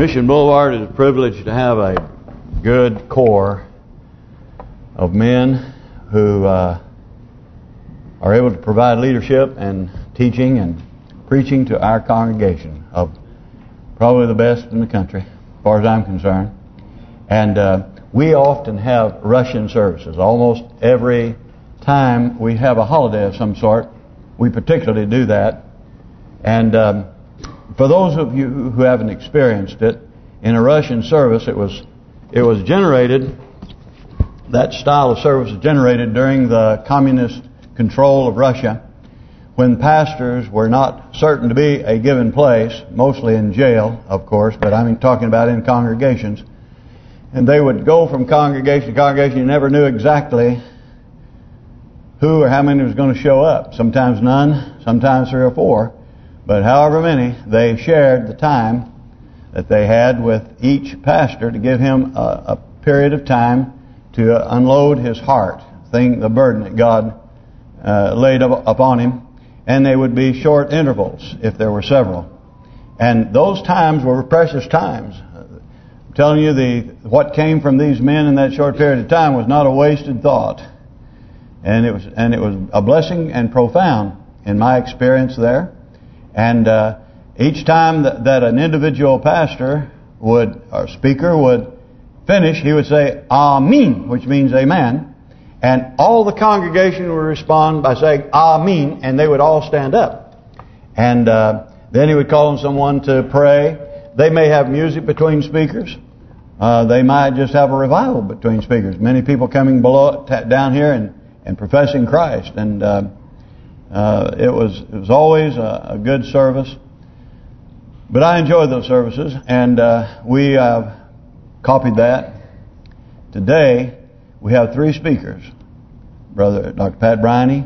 Mission Boulevard is privileged to have a good core of men who uh, are able to provide leadership and teaching and preaching to our congregation of probably the best in the country, as far as I'm concerned. And uh, we often have Russian services. Almost every time we have a holiday of some sort, we particularly do that. And um, for those of you who haven't experienced it, in a Russian service, it was it was generated. That style of service was generated during the communist control of Russia, when pastors were not certain to be a given place, mostly in jail, of course, but I mean talking about in congregations. And they would go from congregation to congregation. You never knew exactly who or how many was going to show up. Sometimes none, sometimes three or four. But however many, they shared the time that they had with each pastor to give him a, a period of time to unload his heart, thing the burden that God uh, laid up upon him. And they would be short intervals if there were several. And those times were precious times. I'm telling you, the what came from these men in that short period of time was not a wasted thought. And it was and it was a blessing and profound in my experience there. And uh, each time that, that an individual pastor would or speaker would finish, he would say Amen, which means Amen. And all the congregation would respond by saying Amen, and they would all stand up. And uh, then he would call on someone to pray. They may have music between speakers. Uh, they might just have a revival between speakers. Many people coming below down here and, and professing Christ. And uh, uh, it was it was always a, a, good service. But I enjoyed those services, and uh, we have copied that. Today, we have three speakers. Brother Dr. Pat Briney,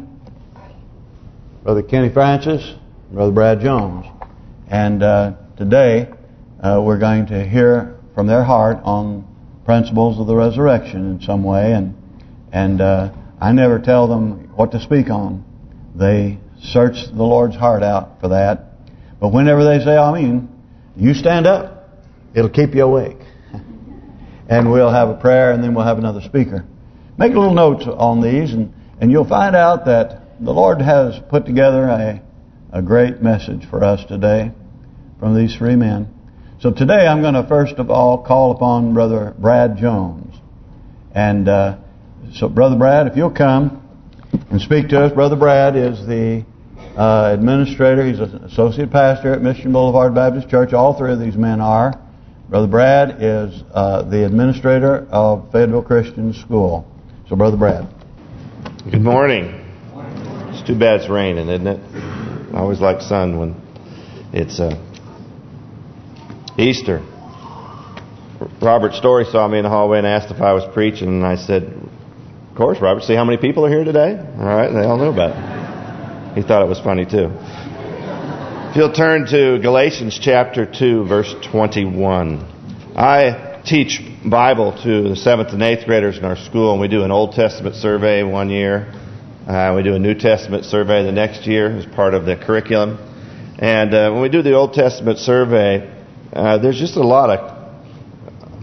Brother Kenny Francis, Brother Brad Jones. And uh, today, uh, we're going to hear from their heart on principles of the resurrection in some way. And and uh, I never tell them what to speak on. They search the Lord's heart out for that. But whenever they say Amen, you stand up. It'll keep you awake. and we'll have a prayer and then we'll have another speaker. Make a little notes on these and, and you'll find out that the Lord has put together a, a great message for us today from these three men. So today I'm going to first of all call upon Brother Brad Jones. And uh, so Brother Brad, if you'll come and speak to us. Brother Brad is the uh, administrator. He's an associate pastor at Mission Boulevard Baptist Church. All three of these men are. Brother Brad is uh, the administrator of Fayetteville Christian School. So, Brother Brad. Good morning. It's too bad it's raining, isn't it? I always like sun when it's uh, Easter. Robert Story saw me in the hallway and asked if I was preaching, and I said, of course, Robert. See how many people are here today? All right, they all know about it. He thought it was funny, too. If you'll turn to Galatians chapter 2, verse 21. I teach Bible to the 7th and 8th graders in our school, and we do an Old Testament survey one year. Uh, we do a New Testament survey the next year as part of the curriculum. And uh, when we do the Old Testament survey, uh, there's just a lot of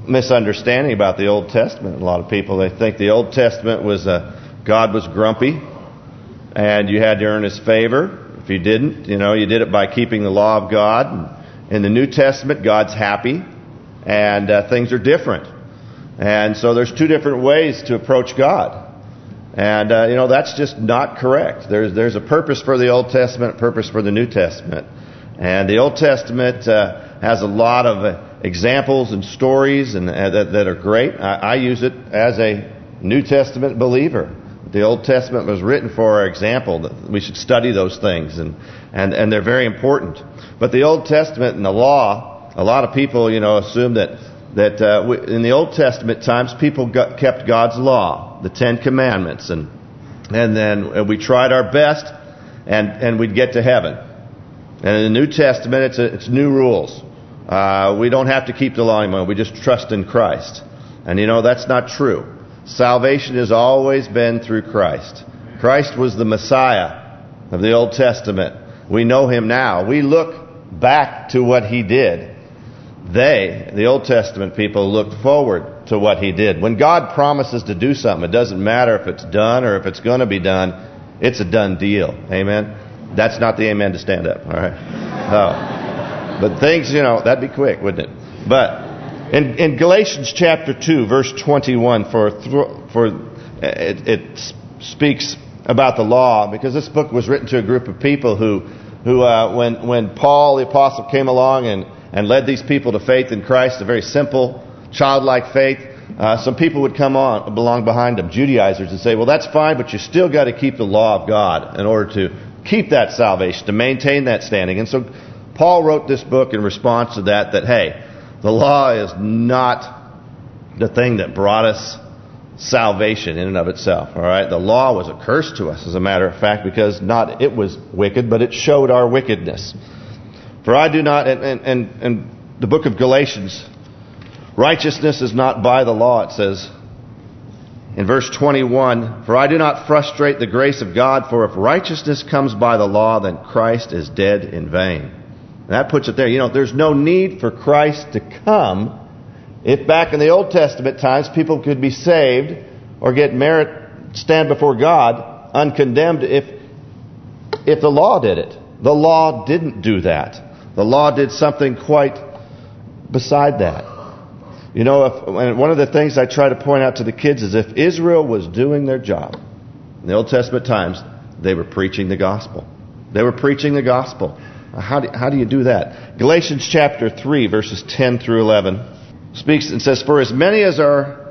misunderstanding about the Old Testament. A lot of people they think the Old Testament was uh, God was grumpy, and you had to earn His favor. If you didn't, you know, you did it by keeping the law of God. And In the New Testament, God's happy, and uh, things are different. And so there's two different ways to approach God. And, uh, you know, that's just not correct. There's there's a purpose for the Old Testament, purpose for the New Testament. And the Old Testament uh, has a lot of uh, examples and stories and uh, that, that are great. I, I use it as a New Testament believer. The Old Testament was written for our example. That we should study those things, and and and they're very important. But the Old Testament and the law, a lot of people, you know, assume that that uh, we, in the Old Testament times people got, kept God's law, the Ten Commandments, and and then we tried our best, and and we'd get to heaven. And in the New Testament, it's a, it's new rules. Uh, we don't have to keep the law anymore. We just trust in Christ. And you know, that's not true. Salvation has always been through Christ. Christ was the Messiah of the Old Testament. We know Him now. We look back to what He did. they, the Old Testament people, looked forward to what He did. When God promises to do something, it doesn't matter if it's done or if it's going to be done. It's a done deal. Amen? That's not the amen to stand up. All right? No. But things, you know, that'd be quick, wouldn't it? But in, in Galatians chapter 2, verse 21, for for it, it speaks about the law, because this book was written to a group of people who, who uh, when when Paul the apostle came along and and led these people to faith in Christ, a very simple, childlike faith. Uh, some people would come on belong behind them, Judaizers, and say, well, that's fine, but you still got to keep the law of God in order to keep that salvation, to maintain that standing. And so Paul wrote this book in response to that, that, hey, the law is not the thing that brought us salvation in and of itself. All right, the law was a curse to us, as a matter of fact, because not it was wicked, but it showed our wickedness. For I do not, and, and, and the book of Galatians, righteousness is not by the law, it says in verse 21, For I do not frustrate the grace of God, for if righteousness comes by the law, then Christ is dead in vain. That puts it there. You know, there's no need for Christ to come if back in the Old Testament times people could be saved or get merit, stand before God uncondemned if if the law did it. The law didn't do that. The law did something quite beside that. You know, if, one of the things I try to point out to the kids is if Israel was doing their job in the Old Testament times, they were preaching the gospel. They were preaching the gospel. How do, how do you do that? Galatians chapter 3, verses 10 through 11, speaks and says, For as many as are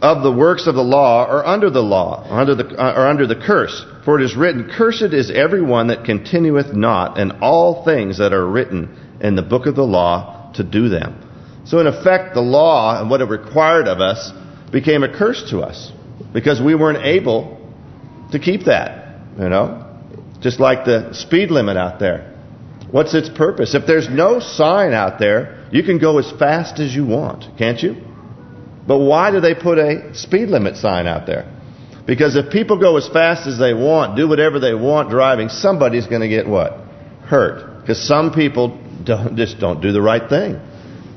of the works of the law are under the law, or under the, uh, or under the curse. For it is written, Cursed is everyone that continueth not in all things that are written in the book of the law to do them. So in effect, the law and what it required of us became a curse to us because we weren't able to keep that, you know. Just like the speed limit out there. What's its purpose? If there's no sign out there, you can go as fast as you want, can't you? But why do they put a speed limit sign out there? Because if people go as fast as they want, do whatever they want driving, somebody's going to get what? Hurt. Because some people don't, just don't do the right thing.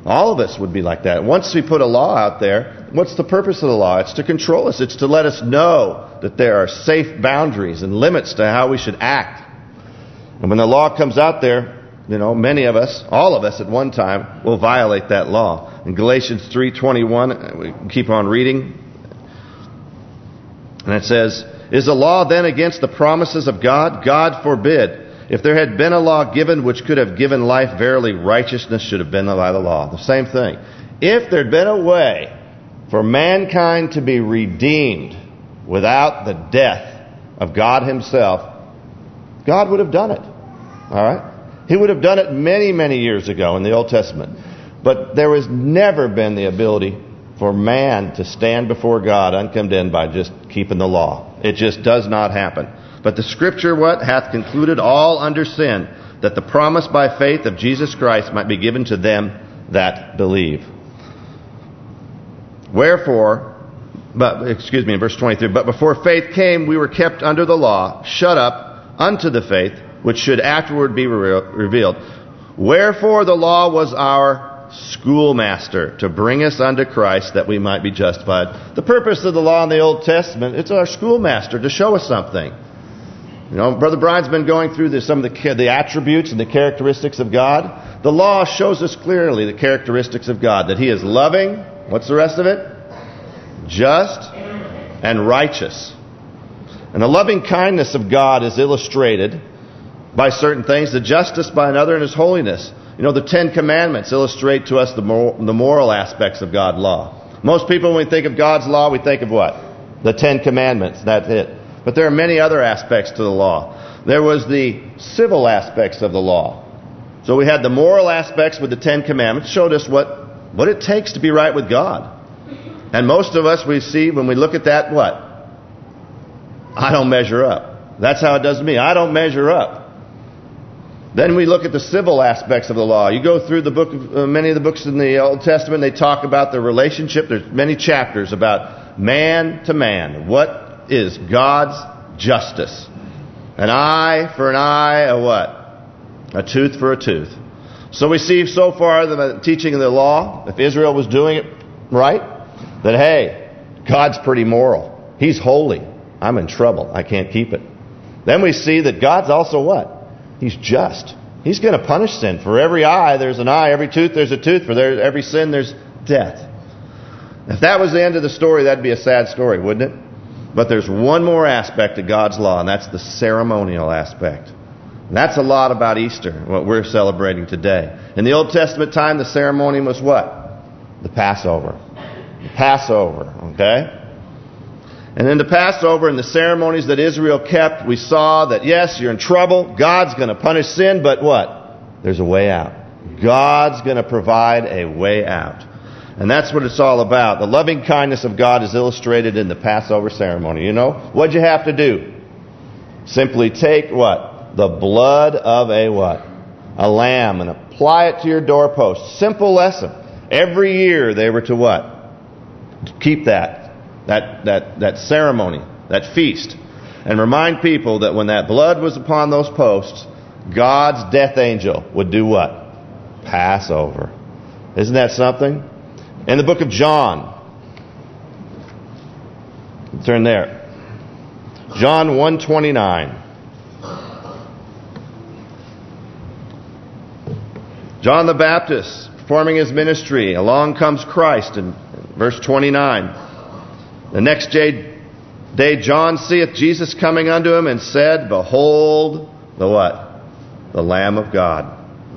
All of us would be like that. Once we put a law out there, what's the purpose of the law? It's to control us. It's to let us know that there are safe boundaries and limits to how we should act. And when the law comes out there, you know, many of us, all of us at one time, will violate that law. In Galatians 3.21, uh, we keep on reading. And it says, Is the law then against the promises of God? God forbid. If there had been a law given which could have given life, verily righteousness should have been by the law. The same thing. If there had been a way for mankind to be redeemed without the death of God himself, God would have done it. All right? He would have done it many, many years ago in the Old Testament. But there has never been the ability for man to stand before God uncondemned by just keeping the law. It just does not happen. But the Scripture, what? Hath concluded all under sin, that the promise by faith of Jesus Christ might be given to them that believe. Wherefore, but excuse me, in verse 23, but before faith came, we were kept under the law, shut up unto the faith, which should afterward be revealed. Wherefore the law was our schoolmaster to bring us unto Christ that we might be justified. The purpose of the law in the Old Testament, it's our schoolmaster to show us something. You know, Brother Briney's been going through some of the, the attributes and the characteristics of God. The law shows us clearly the characteristics of God, that He is loving. What's the rest of it? Just and righteous. And the loving kindness of God is illustrated by certain things, the justice by another, and His holiness. You know, the Ten Commandments illustrate to us the moral, the moral aspects of God's law. Most people, when we think of God's law, we think of what? The Ten Commandments. That's it. But there are many other aspects to the law. There was the civil aspects of the law. So we had the moral aspects with the Ten Commandments, showed us what, what it takes to be right with God. And most of us, we see, when we look at that, what? I don't measure up. That's how it does to me. I don't measure up. Then we look at the civil aspects of the law. You go through the book, uh, many of the books in the Old Testament, they talk about the relationship. There's many chapters about man to man. What is God's justice. An eye for an eye, a what? A tooth for a tooth. So we see so far the teaching of the law, if Israel was doing it right, that hey, God's pretty moral. He's holy. I'm in trouble. I can't keep it. Then we see that God's also what? He's just. He's going to punish sin. For every eye, there's an eye. Every tooth, there's a tooth. For there, every sin, there's death. If that was the end of the story, that'd be a sad story, wouldn't it? But there's one more aspect of God's law, and that's the ceremonial aspect. And that's a lot about Easter, what we're celebrating today. In the Old Testament time, the ceremony was what? The Passover. The Passover, okay? And in the Passover and the ceremonies that Israel kept, we saw that yes, you're in trouble. God's going to punish sin, but what? There's a way out. God's going to provide a way out. And that's what it's all about. The loving kindness of God is illustrated in the Passover ceremony. You know, what'd you have to do? Simply take what? The blood of a what? A lamb and apply it to your doorpost. Simple lesson. Every year they were to what? Keep that. That, that, that ceremony. That feast. And remind people that when that blood was upon those posts, God's death angel would do what? Pass over. Isn't that something? In the book of John. Turn there. John 129. John the Baptist performing his ministry. Along comes Christ in verse 29. The next day, John seeth Jesus coming unto him and said, Behold the what? The Lamb of God.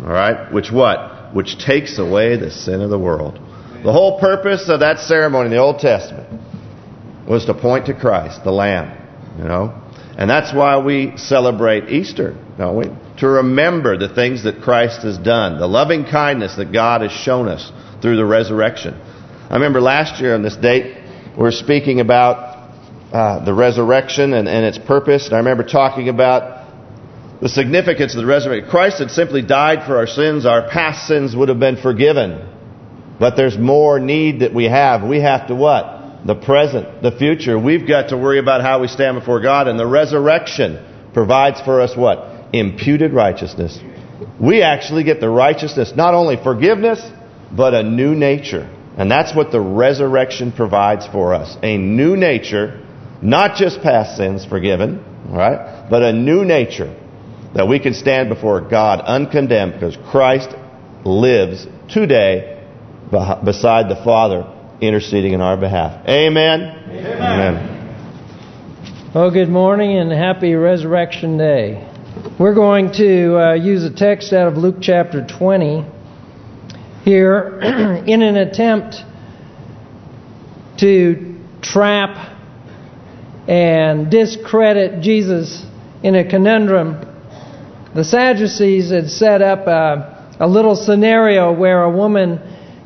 All right? Which what? Which takes away the sin of the world. The whole purpose of that ceremony in the Old Testament was to point to Christ, the Lamb. You know, and that's why we celebrate Easter, don't we? To remember the things that Christ has done, the loving kindness that God has shown us through the resurrection. I remember last year on this date, were speaking about uh, the resurrection and, and its purpose. And I remember talking about the significance of the resurrection. Christ had simply died for our sins. Our past sins would have been forgiven. But there's more need that we have. We have to what? The present, the future. We've got to worry about how we stand before God. And the resurrection provides for us what? Imputed righteousness. We actually get the righteousness, not only forgiveness, but a new nature. And that's what the resurrection provides for us. A new nature, not just past sins forgiven, right? But a new nature that we can stand before God uncondemned because Christ lives today beside the Father interceding in our behalf. Amen? Amen. Amen. Well, good morning and happy Resurrection Day. We're going to uh, use a text out of Luke chapter 20 here in an attempt to trap and discredit Jesus in a conundrum. The Sadducees had set up a, a little scenario where a woman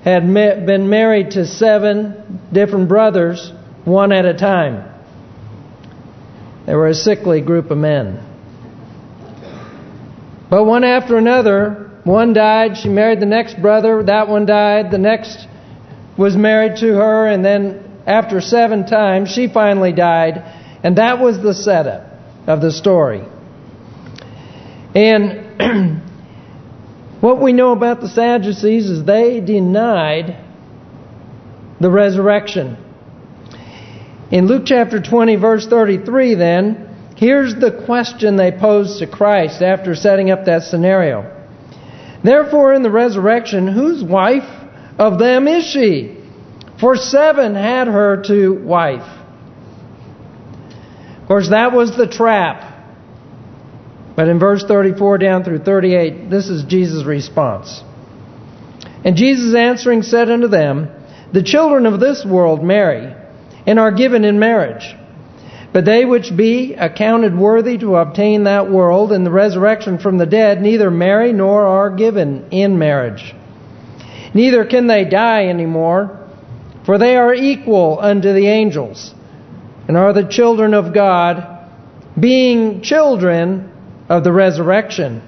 had been married to seven different brothers, one at a time. They were a sickly group of men. But one after another, one died, she married the next brother, that one died, the next was married to her, and then after seven times, she finally died. And that was the setup of the story. And What we know about the Sadducees is they denied the resurrection. In Luke chapter 20, verse 33, then, here's the question they posed to Christ after setting up that scenario. Therefore, in the resurrection, whose wife of them is she? For seven had her to wife. Of course, that was the trap. But in verse 34 down through 38, this is Jesus' response. And Jesus answering said unto them, The children of this world marry, and are given in marriage. But they which be accounted worthy to obtain that world and the resurrection from the dead neither marry nor are given in marriage. Neither can they die any more, for they are equal unto the angels, and are the children of God, being children of the resurrection.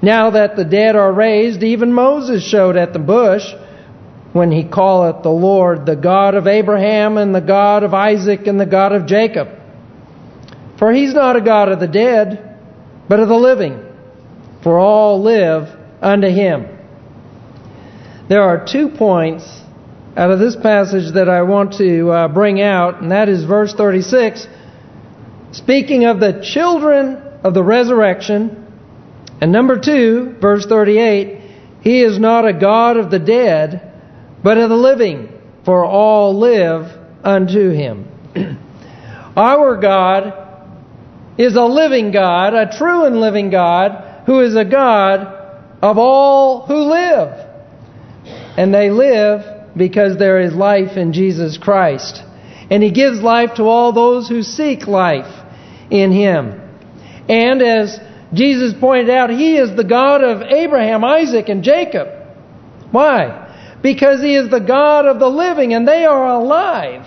Now that the dead are raised, even Moses showed at the bush when he calleth the Lord the God of Abraham and the God of Isaac and the God of Jacob. For he's not a God of the dead, but of the living. For all live unto him. There are two points out of this passage that I want to uh, bring out, and that is verse 36, speaking of the children of the resurrection. And number two, verse 38, He is not a God of the dead, but of the living, for all live unto Him. Our God is a living God, a true and living God, who is a God of all who live. And they live because there is life in Jesus Christ. And He gives life to all those who seek life in Him. And as Jesus pointed out, He is the God of Abraham, Isaac, and Jacob. Why? Because He is the God of the living, and they are alive.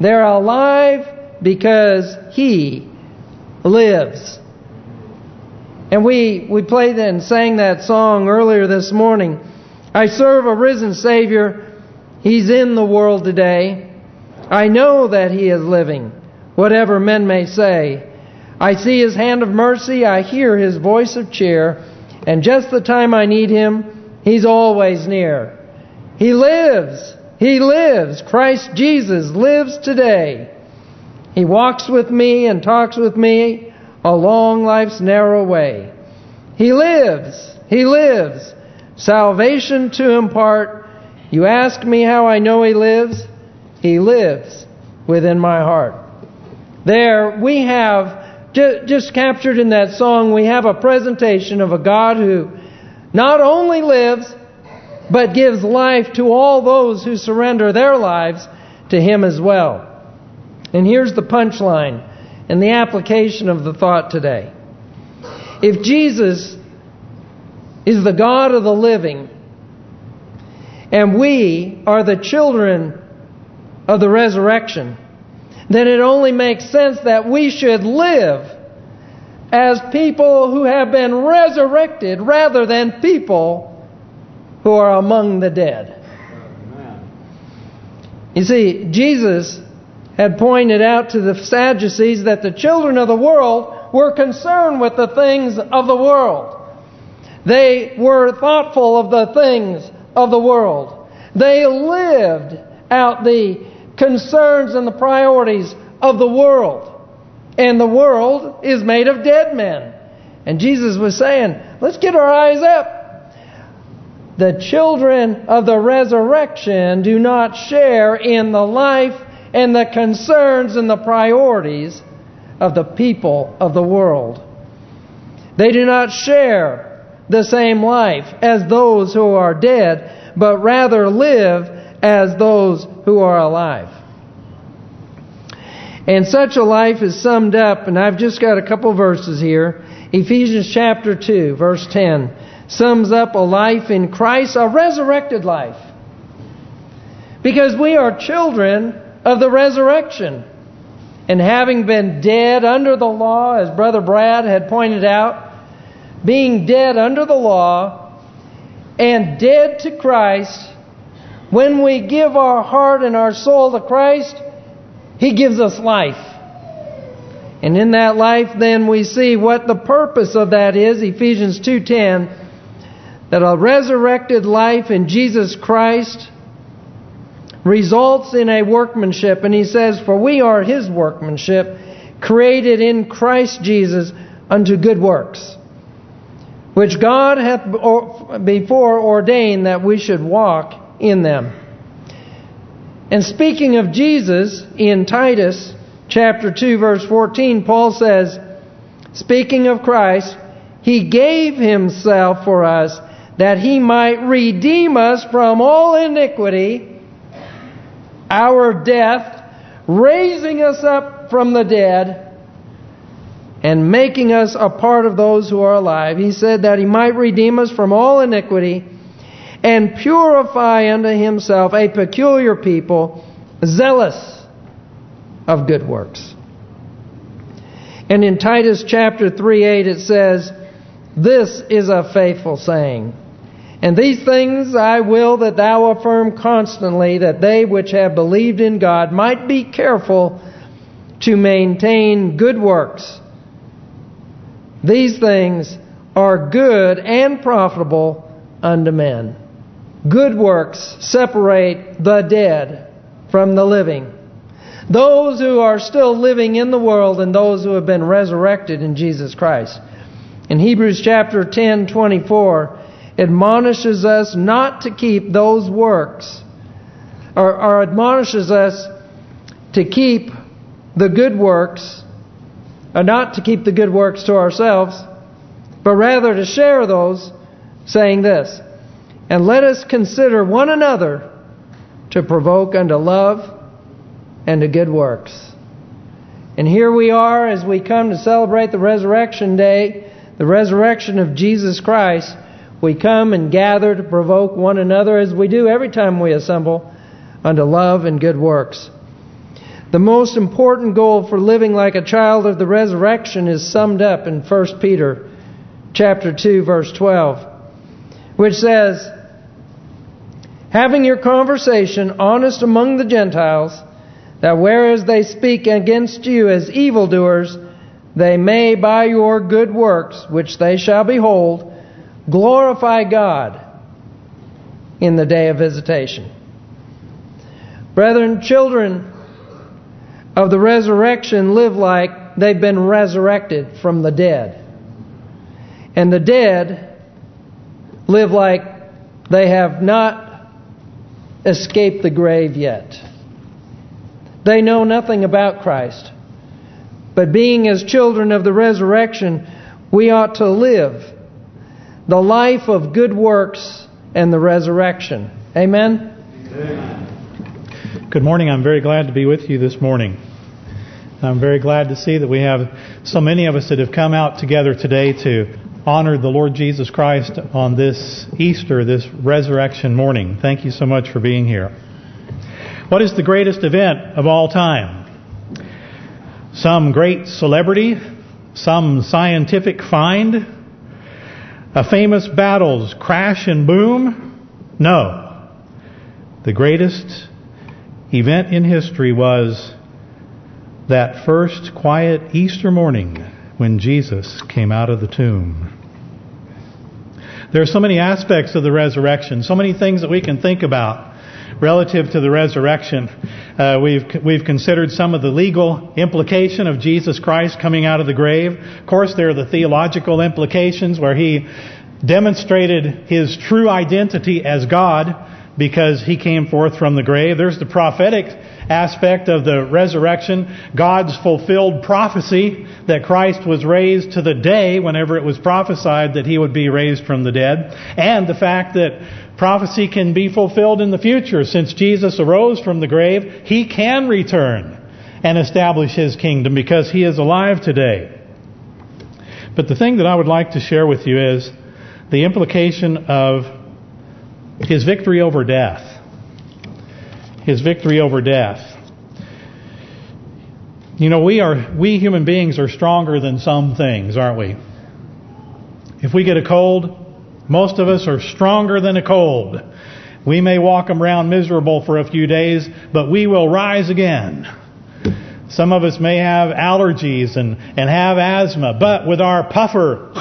They're alive because He lives. And we we played and sang that song earlier this morning. I serve a risen Savior. He's in the world today. I know that He is living, whatever men may say. I see His hand of mercy. I hear His voice of cheer. And just the time I need Him, He's always near. He lives. He lives. Christ Jesus lives today. He walks with me and talks with me along life's narrow way. He lives. He lives. Salvation to impart. You ask me how I know He lives? He lives within my heart. There we have, just captured in that song, we have a presentation of a God who not only lives, but gives life to all those who surrender their lives to Him as well. And here's the punchline and the application of the thought today. If Jesus is the God of the living, and we are the children of the resurrection, then it only makes sense that we should live as people who have been resurrected rather than people who are among the dead. You see, Jesus had pointed out to the Sadducees that the children of the world were concerned with the things of the world. They were thoughtful of the things of the world. They lived out the concerns and the priorities of the world. And the world is made of dead men. And Jesus was saying, let's get our eyes up. The children of the resurrection do not share in the life and the concerns and the priorities of the people of the world. They do not share the same life as those who are dead, but rather live as those who are alive. And such a life is summed up, and I've just got a couple verses here. Ephesians chapter 2, verse 10, sums up a life in Christ, a resurrected life. Because we are children of the resurrection. And having been dead under the law, as Brother Brad had pointed out, being dead under the law and dead to Christ, when we give our heart and our soul to Christ, He gives us life. And in that life then we see what the purpose of that is, Ephesians 2.10, that a resurrected life in Jesus Christ results in a workmanship. And he says, For we are his workmanship, created in Christ Jesus unto good works, which God hath before ordained that we should walk in them. And speaking of Jesus, in Titus chapter 2 verse 14, Paul says, speaking of Christ, He gave Himself for us that He might redeem us from all iniquity our death, raising us up from the dead, and making us a part of those who are alive. He said that He might redeem us from all iniquity and purify unto Himself a peculiar people, zealous of good works. And in Titus chapter 3:8 it says, This is a faithful saying. And these things I will that thou affirm constantly, that they which have believed in God might be careful to maintain good works. These things are good and profitable unto men. Good works separate the dead from the living. Those who are still living in the world and those who have been resurrected in Jesus Christ. In Hebrews chapter 10, 24, admonishes us not to keep those works, or, or admonishes us to keep the good works, or not to keep the good works to ourselves, but rather to share those, saying this, And let us consider one another to provoke unto love and to good works. And here we are as we come to celebrate the Resurrection Day, the resurrection of Jesus Christ. We come and gather to provoke one another as we do every time we assemble unto love and good works. The most important goal for living like a child of the resurrection is summed up in 1 Peter chapter 2 verse 12 which says having your conversation honest among the Gentiles that whereas they speak against you as evildoers they may by your good works which they shall behold glorify God in the day of visitation. Brethren, children of the resurrection live like they've been resurrected from the dead. And the dead live like they have not escaped the grave yet. They know nothing about Christ. But being as children of the resurrection, we ought to live the life of good works and the resurrection. Amen? Amen. Good morning. I'm very glad to be with you this morning. I'm very glad to see that we have so many of us that have come out together today to honor the Lord Jesus Christ on this Easter, this resurrection morning. Thank you so much for being here. What is the greatest event of all time? Some great celebrity? Some scientific find? A famous battle's crash and boom? No. The greatest event in history was that first quiet Easter morning when Jesus came out of the tomb. There are so many aspects of the resurrection, so many things that we can think about relative to the resurrection. Uh, we've we've considered some of the legal implication of Jesus Christ coming out of the grave. Of course, there are the theological implications where he demonstrated his true identity as God because he came forth from the grave. There's the prophetic aspect of the resurrection, God's fulfilled prophecy that Christ was raised to the day whenever it was prophesied that he would be raised from the dead, and the fact that prophecy can be fulfilled in the future. Since Jesus arose from the grave, he can return and establish his kingdom because he is alive today. But the thing that I would like to share with you is the implication of his victory over death. His victory over death. You know, we are we human beings are stronger than some things, aren't we? If we get a cold, most of us are stronger than a cold. We may walk around miserable for a few days, but we will rise again. Some of us may have allergies and, and have asthma, but with our puffer,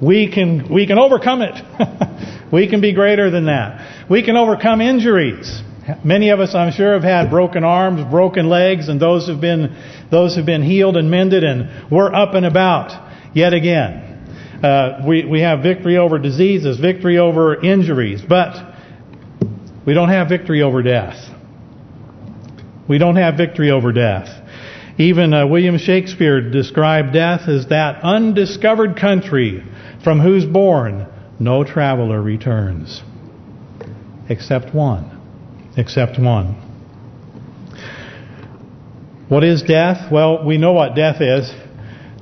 we can we can overcome it. We can be greater than that. We can overcome injuries. Many of us, I'm sure, have had broken arms, broken legs, and those have been those have been healed and mended, and we're up and about yet again. Uh, we we have victory over diseases, victory over injuries, but we don't have victory over death. We don't have victory over death. Even uh, William Shakespeare described death as that undiscovered country from whose bourn no traveler returns. Except one. Except one. What is death? Well, we know what death is.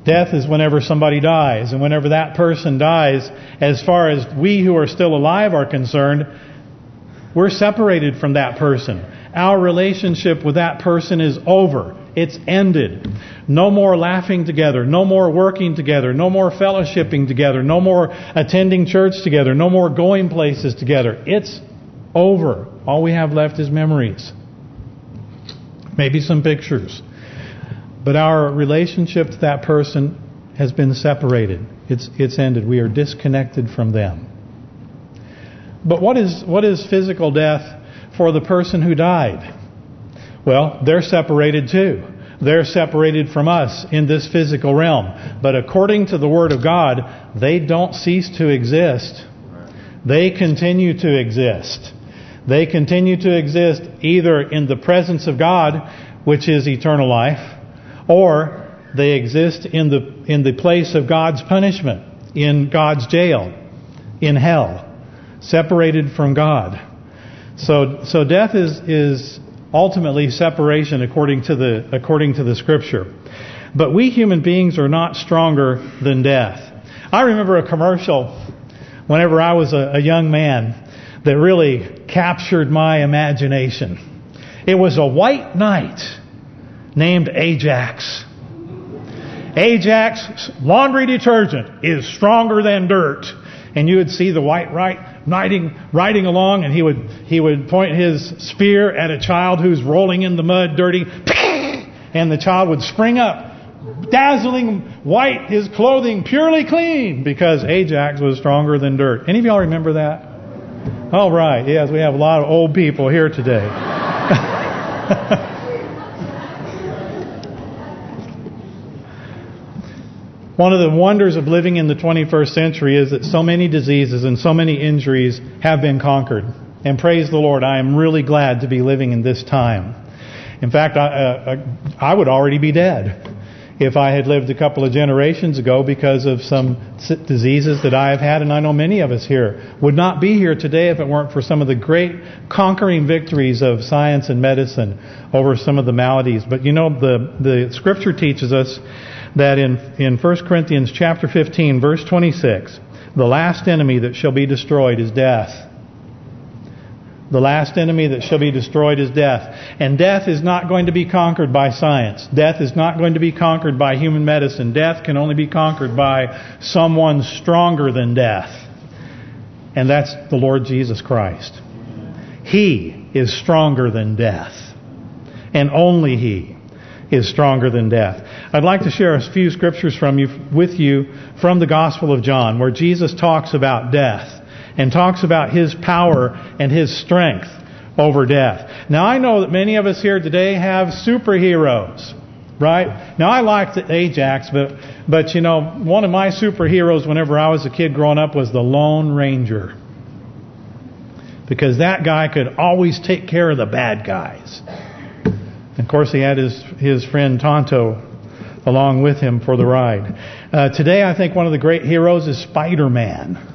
Death is whenever somebody dies. And whenever that person dies, as far as we who are still alive are concerned, we're separated from that person. Our relationship with that person is over. It's ended. No more laughing together. No more working together. No more fellowshipping together. No more attending church together. No more going places together. It's over. All we have left is memories. Maybe some pictures. But our relationship to that person has been separated. It's it's ended. We are disconnected from them. But what is what is physical death for the person who died? Well, they're separated too. They're separated from us in this physical realm. But according to the Word of God, they don't cease to exist. They continue to exist. They continue to exist either in the presence of God, which is eternal life, or they exist in the in the place of God's punishment, in God's jail, in hell, separated from God. So so death is is ultimately separation according to the according to the scripture. But we human beings are not stronger than death. I remember a commercial whenever I was a, a young man that really captured my imagination. It was a white knight named Ajax. Ajax laundry detergent is stronger than dirt. And you would see the white right riding riding along and he would he would point his spear at a child who's rolling in the mud dirty and the child would spring up dazzling white his clothing purely clean because Ajax was stronger than dirt. Any of y'all remember that? All right. Yes, we have a lot of old people here today. One of the wonders of living in the 21st century is that so many diseases and so many injuries have been conquered. And praise the Lord, I am really glad to be living in this time. In fact, I, uh, I would already be dead if I had lived a couple of generations ago because of some diseases that I have had, and I know many of us here would not be here today if it weren't for some of the great conquering victories of science and medicine over some of the maladies. But you know, the the Scripture teaches us that in in 1 Corinthians chapter 15, verse 26, the last enemy that shall be destroyed is death. The last enemy that shall be destroyed is death. And death is not going to be conquered by science. Death is not going to be conquered by human medicine. Death can only be conquered by someone stronger than death. And that's the Lord Jesus Christ. He is stronger than death. And only He is stronger than death. I'd like to share a few scriptures from you with you from the Gospel of John where Jesus talks about death and talks about His power and His strength over death. Now I know that many of us here today have superheroes, right? Now I like the Ajax, but but you know one of my superheroes whenever I was a kid growing up was the Lone Ranger, because that guy could always take care of the bad guys. And of course, he had his his friend Tonto along with him for the ride. Uh, today, I think one of the great heroes is Spider-Man.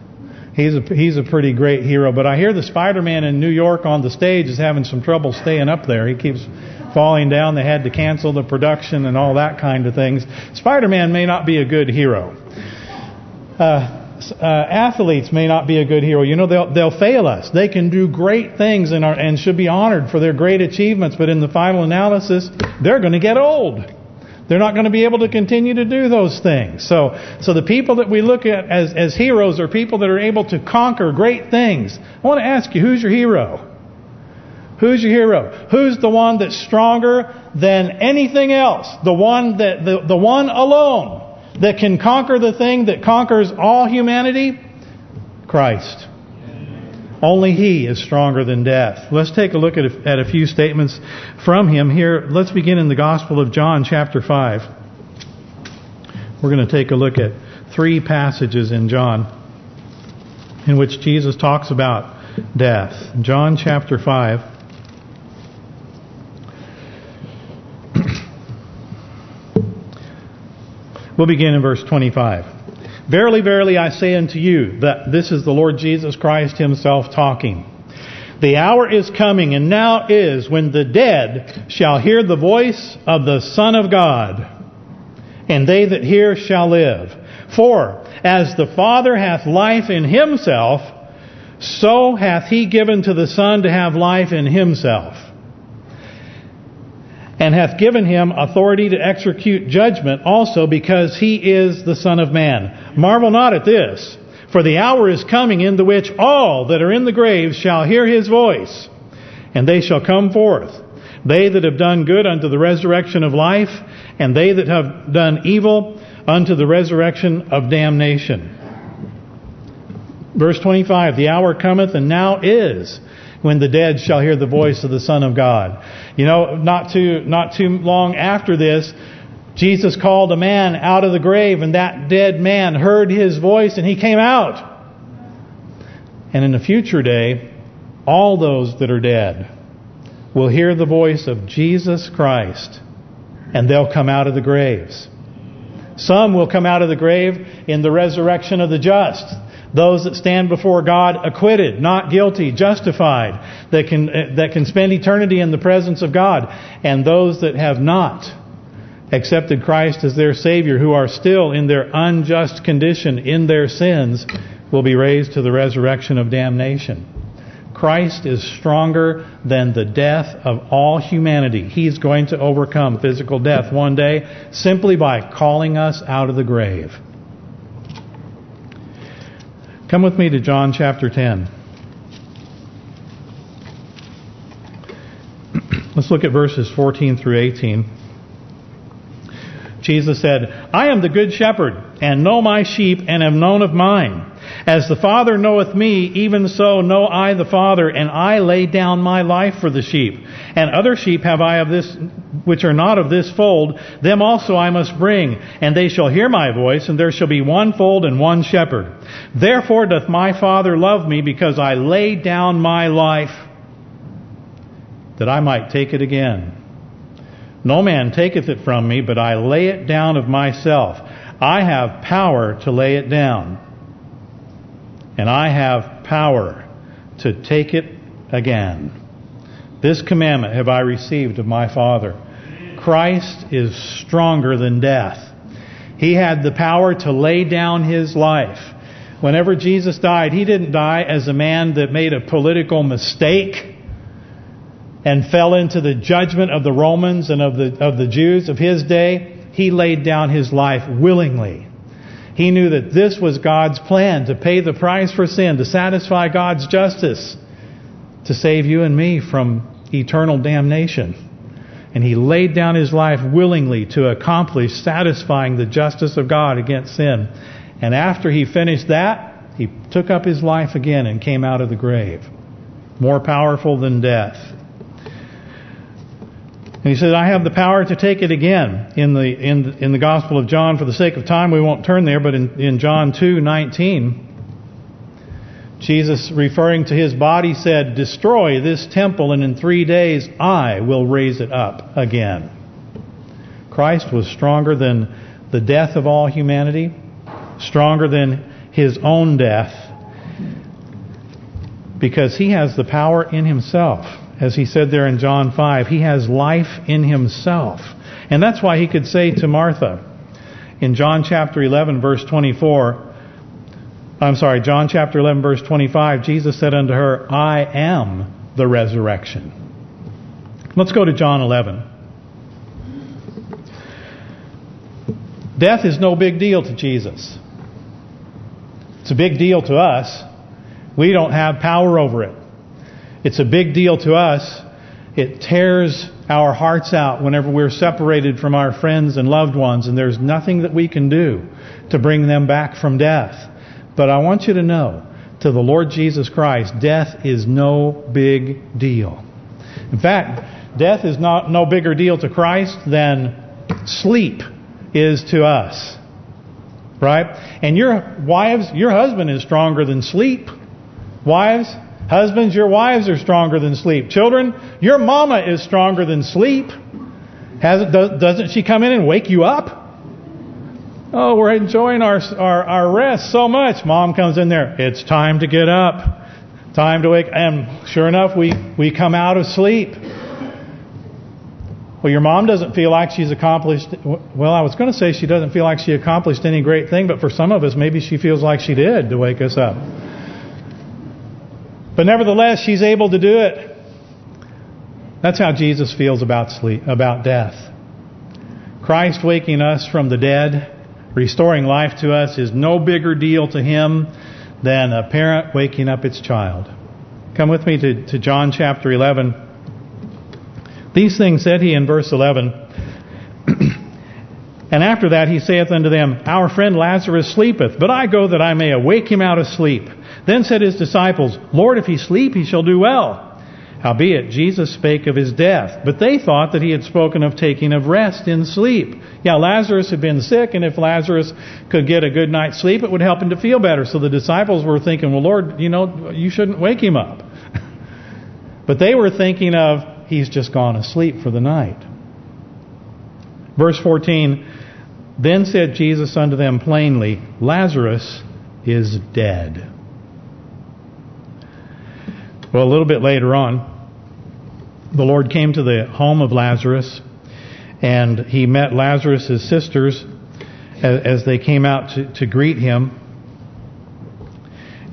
He's a he's a pretty great hero. But I hear the Spider-Man in New York on the stage is having some trouble staying up there. He keeps falling down. They had to cancel the production and all that kind of things. Spider-Man may not be a good hero. Uh, uh, athletes may not be a good hero. You know, they'll they'll fail us. They can do great things and are and should be honored for their great achievements. But in the final analysis, they're going to get old. They're not going to be able to continue to do those things. So so the people that we look at as, as heroes are people that are able to conquer great things. I want to ask you, who's your hero? Who's your hero? Who's the one that's stronger than anything else? The one that the, the one alone that can conquer the thing that conquers all humanity? Christ. Only He is stronger than death. Let's take a look at a, at a few statements from Him here. Let's begin in the Gospel of John chapter 5. We're going to take a look at three passages in John in which Jesus talks about death. John chapter 5. We'll begin in verse 25. Verily, verily, I say unto you, that this is the Lord Jesus Christ himself talking. The hour is coming, and now is, when the dead shall hear the voice of the Son of God, and they that hear shall live. For, as the Father hath life in himself, so hath he given to the Son to have life in himself and hath given him authority to execute judgment also because he is the Son of Man. Marvel not at this, for the hour is coming in the which all that are in the graves shall hear his voice, and they shall come forth. They that have done good unto the resurrection of life, and they that have done evil unto the resurrection of damnation. Verse 25, The hour cometh and now is when the dead shall hear the voice of the Son of God. You know, not too not too long after this, Jesus called a man out of the grave and that dead man heard his voice and he came out. And in a future day, all those that are dead will hear the voice of Jesus Christ and they'll come out of the graves. Some will come out of the grave in the resurrection of the just. Those that stand before God acquitted, not guilty, justified, that can eh, that can spend eternity in the presence of God. And those that have not accepted Christ as their Savior, who are still in their unjust condition in their sins, will be raised to the resurrection of damnation. Christ is stronger than the death of all humanity. He's going to overcome physical death one day simply by calling us out of the grave. Come with me to John chapter 10. Let's look at verses 14 through 18. Jesus said, I am the good shepherd, and know my sheep, and am known of mine. As the Father knoweth me, even so know I the Father, and I lay down my life for the sheep. And other sheep have I of this, which are not of this fold, them also I must bring, and they shall hear my voice, and there shall be one fold and one shepherd. Therefore doth my Father love me, because I lay down my life, that I might take it again. No man taketh it from me, but I lay it down of myself. I have power to lay it down and I have power to take it again. This commandment have I received of my Father. Christ is stronger than death. He had the power to lay down His life. Whenever Jesus died, He didn't die as a man that made a political mistake and fell into the judgment of the Romans and of the of the Jews of His day. He laid down His life willingly. He knew that this was God's plan to pay the price for sin, to satisfy God's justice, to save you and me from eternal damnation. And he laid down his life willingly to accomplish satisfying the justice of God against sin. And after he finished that, he took up his life again and came out of the grave. More powerful than death. And he says, I have the power to take it again. In the in in the Gospel of John, for the sake of time, we won't turn there, but in, in John 2:19, Jesus, referring to his body, said, Destroy this temple, and in three days I will raise it up again. Christ was stronger than the death of all humanity, stronger than his own death, because he has the power in himself as he said there in John 5, he has life in himself. And that's why he could say to Martha in John chapter 11 verse 24, I'm sorry, John chapter 11 verse 25, Jesus said unto her, I am the resurrection. Let's go to John 11. Death is no big deal to Jesus. It's a big deal to us. We don't have power over it. It's a big deal to us. It tears our hearts out whenever we're separated from our friends and loved ones, and there's nothing that we can do to bring them back from death. But I want you to know, to the Lord Jesus Christ, death is no big deal. In fact, death is not no bigger deal to Christ than sleep is to us. Right? And your wives, your husband is stronger than sleep. Wives, Husbands, your wives are stronger than sleep. Children, your mama is stronger than sleep. Has doesn't she come in and wake you up? Oh, we're enjoying our, our our rest so much. Mom comes in there. It's time to get up. Time to wake. And sure enough, we we come out of sleep. Well, your mom doesn't feel like she's accomplished... Well, I was going to say she doesn't feel like she accomplished any great thing, but for some of us, maybe she feels like she did to wake us up. But nevertheless, she's able to do it. That's how Jesus feels about sleep, about death. Christ waking us from the dead, restoring life to us, is no bigger deal to him than a parent waking up its child. Come with me to, to John chapter 11. These things said he in verse 11. And after that he saith unto them, Our friend Lazarus sleepeth, but I go that I may awake him out of sleep. Then said his disciples, Lord, if he sleep, he shall do well. Howbeit, Jesus spake of his death, but they thought that he had spoken of taking of rest in sleep. Yeah, Lazarus had been sick, and if Lazarus could get a good night's sleep, it would help him to feel better. So the disciples were thinking, well, Lord, you know, you shouldn't wake him up. but they were thinking of, he's just gone asleep for the night. Verse 14, Then said Jesus unto them plainly, Lazarus is dead. Well, a little bit later on, the Lord came to the home of Lazarus, and he met Lazarus' sisters as, as they came out to, to greet him.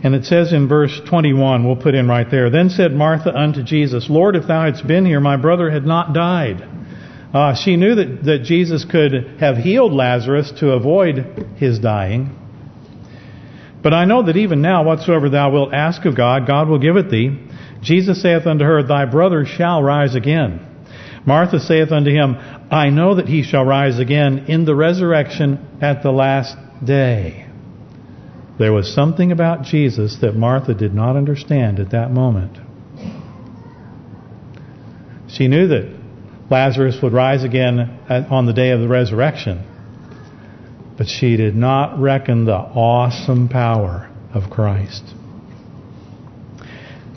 And it says in verse 21, we'll put in right there, Then said Martha unto Jesus, Lord, if thou hadst been here, my brother had not died. Uh, she knew that, that Jesus could have healed Lazarus to avoid his dying. But I know that even now, whatsoever thou wilt ask of God, God will give it thee. Jesus saith unto her, Thy brother shall rise again. Martha saith unto him, I know that he shall rise again in the resurrection at the last day. There was something about Jesus that Martha did not understand at that moment. She knew that Lazarus would rise again on the day of the resurrection. But she did not reckon the awesome power of Christ.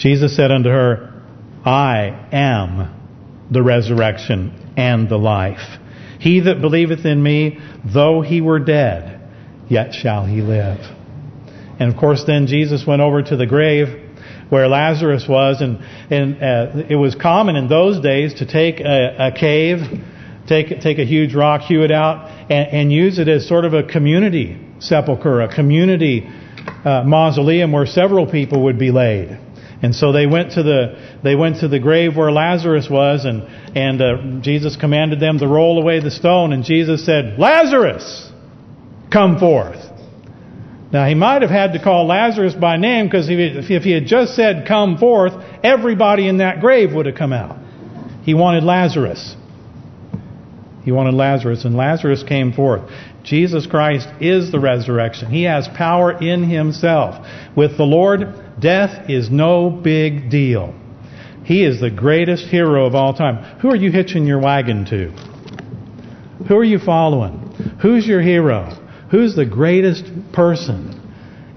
Jesus said unto her, I am the resurrection and the life. He that believeth in me, though he were dead, yet shall he live. And of course then Jesus went over to the grave where Lazarus was, and and uh, it was common in those days to take a, a, cave, take take a huge rock, hew it out, and, and use it as sort of a community sepulcher, a community uh, mausoleum where several people would be laid. And so they went to the they went to the grave where Lazarus was, and and uh, Jesus commanded them to roll away the stone. And Jesus said, "Lazarus, come forth." Now he might have had to call Lazarus by name because if he had just said, "Come forth," everybody in that grave would have come out. He wanted Lazarus. He wanted Lazarus, and Lazarus came forth. Jesus Christ is the resurrection. He has power in himself. With the Lord, death is no big deal. He is the greatest hero of all time. Who are you hitching your wagon to? Who are you following? Who's your hero? Who's the greatest person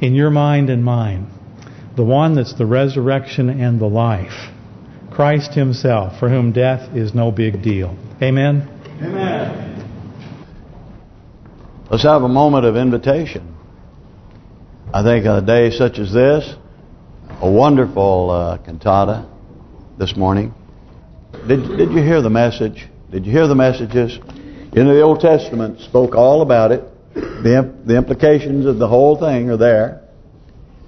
in your mind and mine? The one that's the resurrection and the life. Christ himself, for whom death is no big deal. Amen? Amen. Let's have a moment of invitation. I think on a day such as this, a wonderful uh, cantata this morning. Did did you hear the message? Did you hear the messages? In the Old Testament spoke all about it. The the implications of the whole thing are there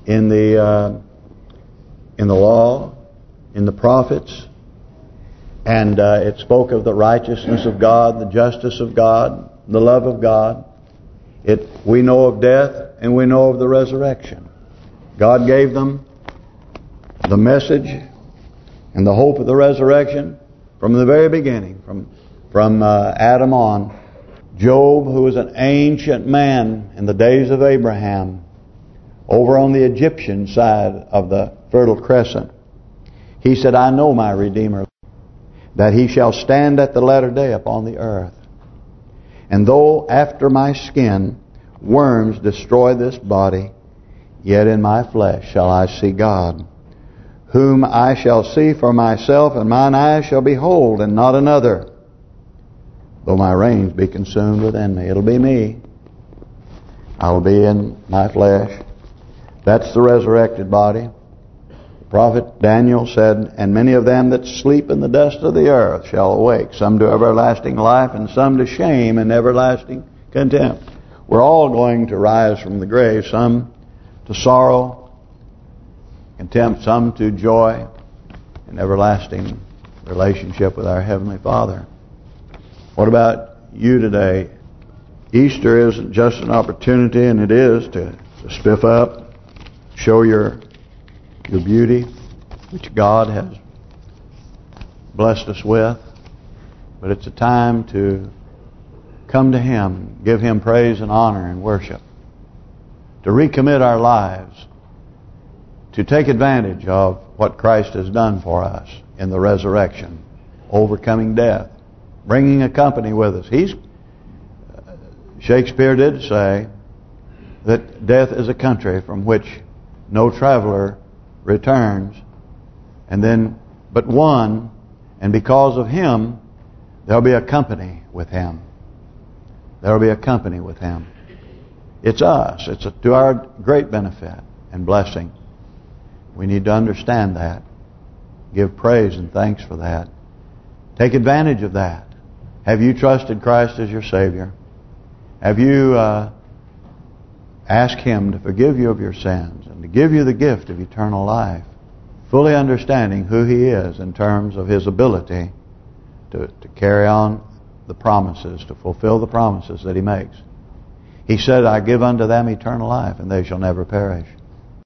in the uh, in the law, in the prophets, and uh, it spoke of the righteousness of God, the justice of God, the love of God. It we know of death and we know of the resurrection. God gave them the message and the hope of the resurrection from the very beginning, from from uh, Adam on. Job, who was an ancient man in the days of Abraham, over on the Egyptian side of the Fertile Crescent, he said, I know my Redeemer, that he shall stand at the latter day upon the earth. And though after my skin worms destroy this body, yet in my flesh shall I see God whom I shall see for myself, and mine eyes shall behold, and not another. Though my reins be consumed within me. It'll be me. I'll be in my flesh. That's the resurrected body. Prophet Daniel said, And many of them that sleep in the dust of the earth shall awake, some to everlasting life, and some to shame and everlasting contempt. We're all going to rise from the grave, some to sorrow, contempt, some to joy and everlasting relationship with our Heavenly Father. What about you today? Easter isn't just an opportunity, and it is to, to spiff up, show your your beauty, which God has blessed us with. But it's a time to come to Him, give Him praise and honor and worship, to recommit our lives, to take advantage of what Christ has done for us in the resurrection, overcoming death, bringing a company with us. He's Shakespeare did say that death is a country from which no traveler returns, and then but one, and because of him, there'll be a company with him. There'll be a company with him. It's us. It's a, to our great benefit and blessing. We need to understand that. Give praise and thanks for that. Take advantage of that. Have you trusted Christ as your Savior? Have you uh, asked Him to forgive you of your sins and to give you the gift of eternal life? Fully understanding who He is in terms of His ability to, to carry on the promises, to fulfill the promises that He makes. He said, I give unto them eternal life, and they shall never perish.